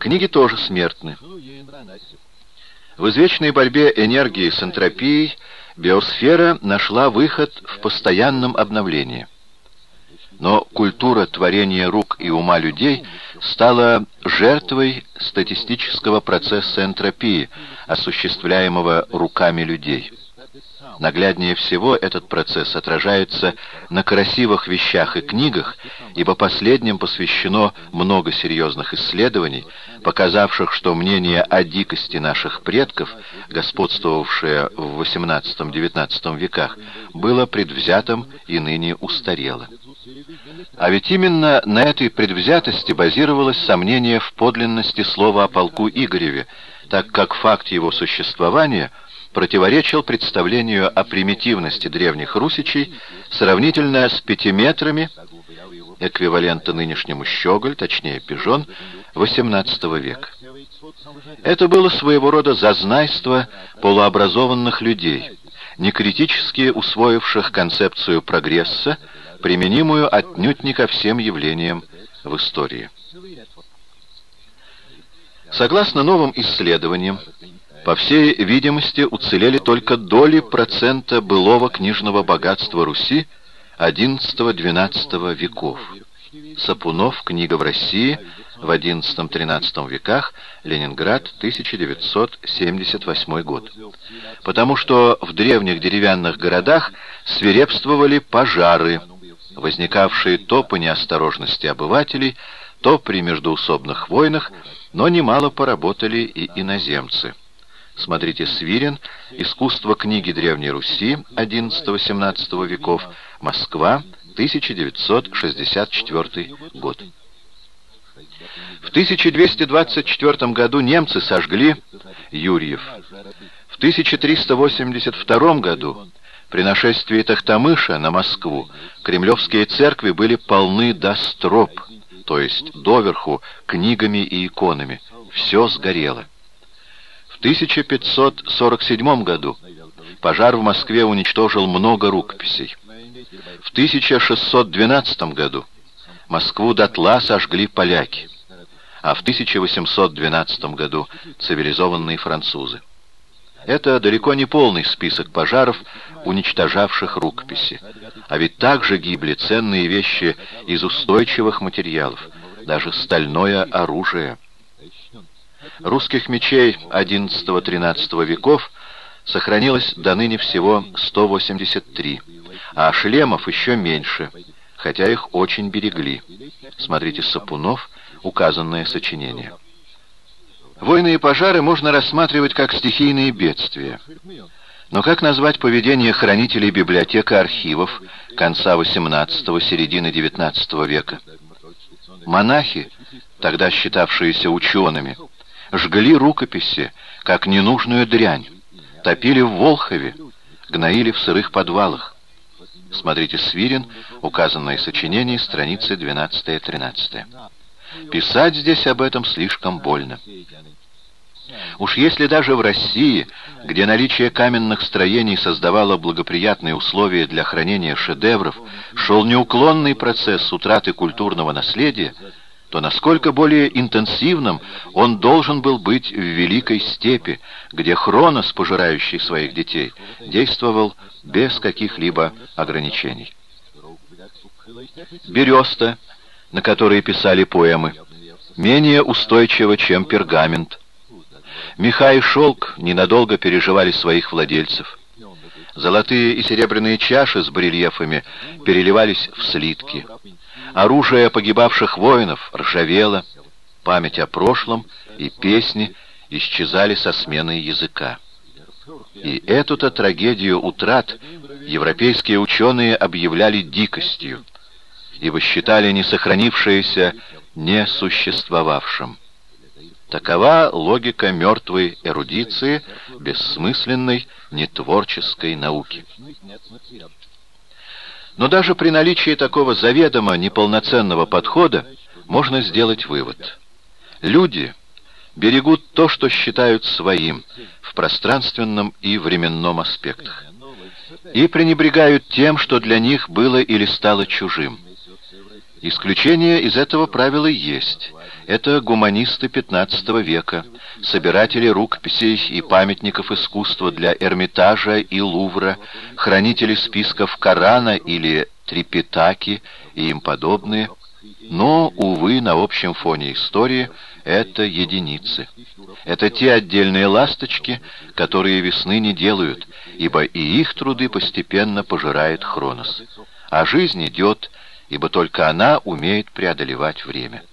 Книги тоже смертны. В извечной борьбе энергии с энтропией биосфера нашла выход в постоянном обновлении. Но культура творения рук и ума людей стала жертвой статистического процесса энтропии, осуществляемого руками людей. Нагляднее всего этот процесс отражается на красивых вещах и книгах, ибо последним посвящено много серьезных исследований, показавших, что мнение о дикости наших предков, господствовавшее в XVIII-XIX веках, было предвзятым и ныне устарело. А ведь именно на этой предвзятости базировалось сомнение в подлинности слова о полку Игореве, так как факт его существования – противоречил представлению о примитивности древних русичей сравнительно с пятиметрами, эквивалента нынешнему щеголь, точнее пижон, XVIII века. Это было своего рода зазнайство полуобразованных людей, некритически усвоивших концепцию прогресса, применимую отнюдь не ко всем явлениям в истории. Согласно новым исследованиям, по всей видимости, уцелели только доли процента былого книжного богатства Руси XI-XII веков. Сапунов, книга в России в XI-XIII веках, Ленинград, 1978 год. Потому что в древних деревянных городах свирепствовали пожары, возникавшие то по неосторожности обывателей, то при междоусобных войнах, но немало поработали и иноземцы. Смотрите «Свирин. Искусство книги Древней Руси XI-XVII веков. Москва. 1964 год». В 1224 году немцы сожгли Юрьев. В 1382 году при нашествии Тахтамыша на Москву кремлевские церкви были полны до строп, то есть доверху книгами и иконами. Все сгорело. 1547 году пожар в Москве уничтожил много рукописей. В 1612 году Москву дотла сожгли поляки, а в 1812 году цивилизованные французы. Это далеко не полный список пожаров, уничтожавших рукописи. А ведь также гибли ценные вещи из устойчивых материалов, даже стальное оружие – Русских мечей XI-XIII веков сохранилось до ныне всего 183, а шлемов еще меньше, хотя их очень берегли. Смотрите Сапунов, указанное сочинение. Войны и пожары можно рассматривать как стихийные бедствия. Но как назвать поведение хранителей библиотек и архивов конца XVIII – середины XIX века? Монахи, тогда считавшиеся учеными, жгли рукописи, как ненужную дрянь, топили в Волхове, гноили в сырых подвалах. Смотрите Свирин, указанное сочинение, страницы 12-13. Писать здесь об этом слишком больно. Уж если даже в России, где наличие каменных строений создавало благоприятные условия для хранения шедевров, шел неуклонный процесс утраты культурного наследия, то насколько более интенсивным он должен был быть в Великой Степи, где Хронос, пожирающий своих детей, действовал без каких-либо ограничений. Береста, на которой писали поэмы, менее устойчива, чем пергамент. Меха и шелк ненадолго переживали своих владельцев. Золотые и серебряные чаши с барельефами переливались в слитки. Оружие погибавших воинов ржавело, память о прошлом и песни исчезали со сменой языка. И эту-то трагедию утрат европейские ученые объявляли дикостью, ибо считали не сохранившееся несуществовавшим. Такова логика мертвой эрудиции, бессмысленной, нетворческой науки. Но даже при наличии такого заведомо неполноценного подхода можно сделать вывод. Люди берегут то, что считают своим в пространственном и временном аспектах, и пренебрегают тем, что для них было или стало чужим. Исключение из этого правила есть. Это гуманисты XV века, собиратели рукописей и памятников искусства для Эрмитажа и Лувра, хранители списков Корана или Трипитаки и им подобные, но, увы, на общем фоне истории это единицы. Это те отдельные ласточки, которые весны не делают, ибо и их труды постепенно пожирает Хронос. А жизнь идет, ибо только она умеет преодолевать время.